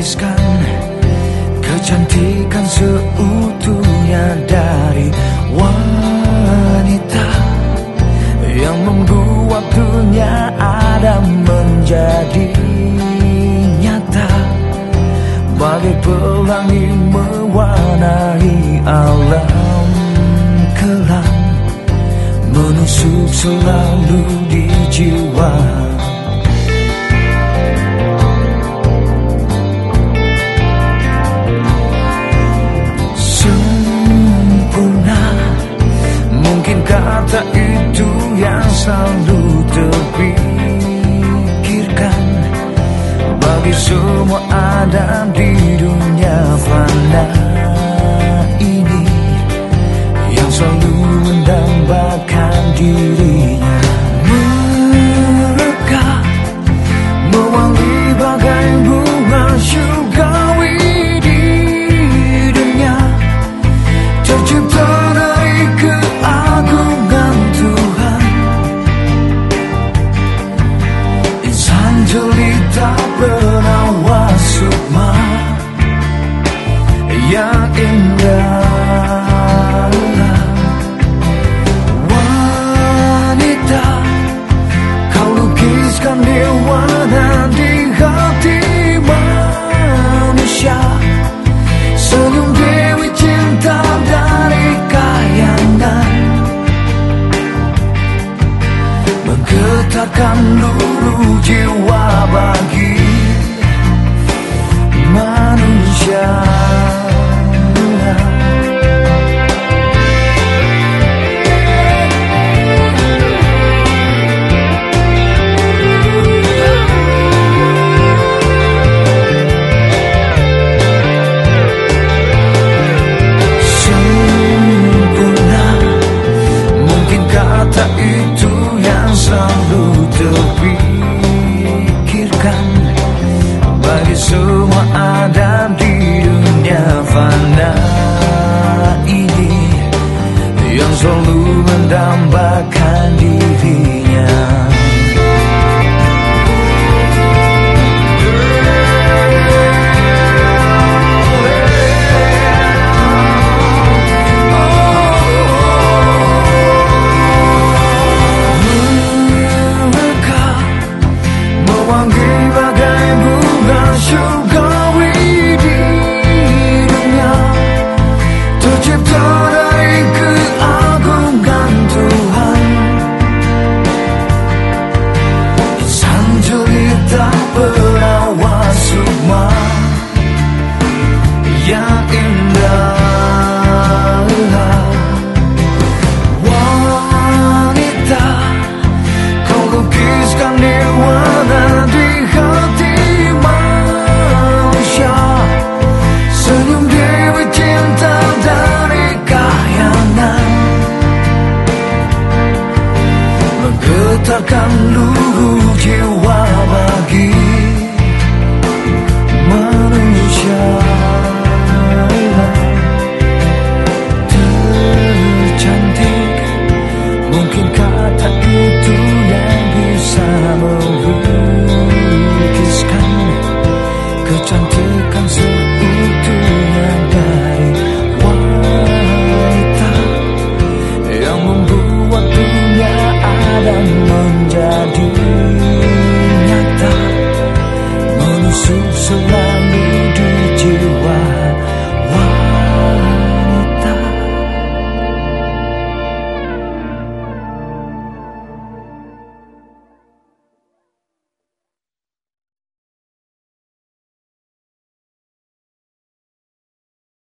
lukiskan Kecantikan seutuhnya dari wanita Yang membuat dunia ada menjadi nyata. Bagai pelangi mewarnai alam kelam Menusuk selalu di jiwa kata itu yang selalu terpikirkan. Bagi semua Adam di dunia fana ini. Yang selalu mendambakan dirinya. Mereka mewangi bagai bunga syurgawi di dunia. Tercipta Menggetarkan lulu jiwa bagi manusia terpikirkan Bagi semua Adam yang membuat dunia ada menjadi nyata. Menusup selalu